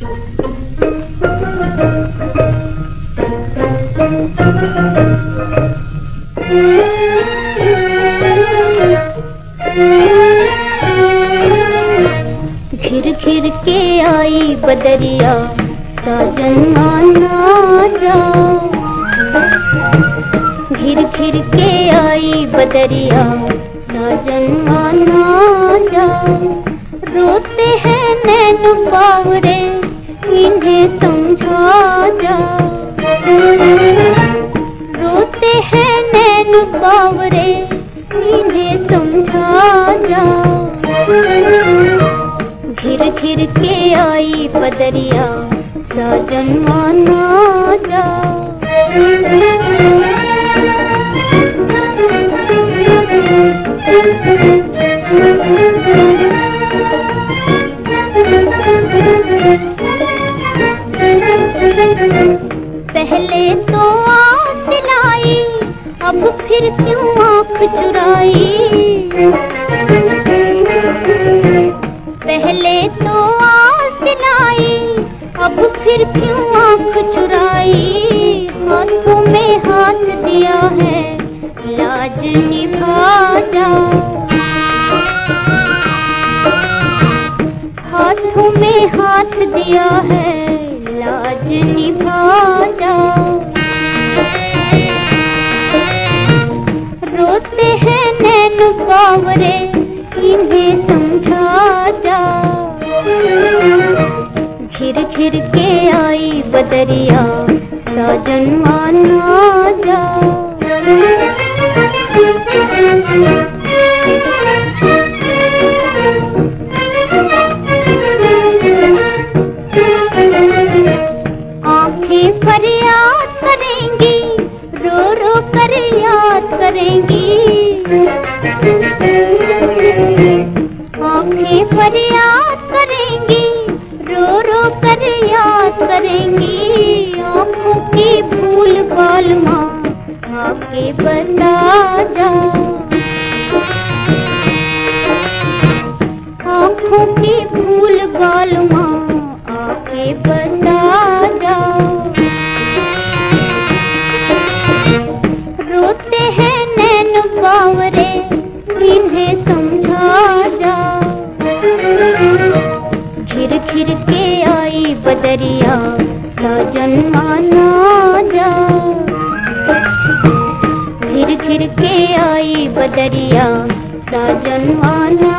घिर घिर के आई बदरिया, साजन माना जाओ। घिर घिर के आई बदरिया, साजन माना जाओ। रोते हैं नैन बावरे इन्हें समझा रोते हैं नैन बावरे इन्हें समझा जाओ घिर घिर के आई बदरिया साजन माना जाओ क्यों आँख चुराई? पहले तो आस लाई अब फिर क्यों आँख चुराई? हाथों में हाथ दिया है, लाज निभा जाओ। हाथों में हाथ दिया है बावरे इन्हें समझा जाओ घिर घिर के आई बदरिया, साजन माना जाओ आँखें फरियाद करेंगी, रो रो कर याद करेंगी। आँखें याद करेंगी, रो रो कर याद करेंगी। आँखों की भूल बाल माँ आपके बता घिर घिर के आई बदरिया, ना जन्मा ना जाओ घिर घिर के आई बदरिया साजन माना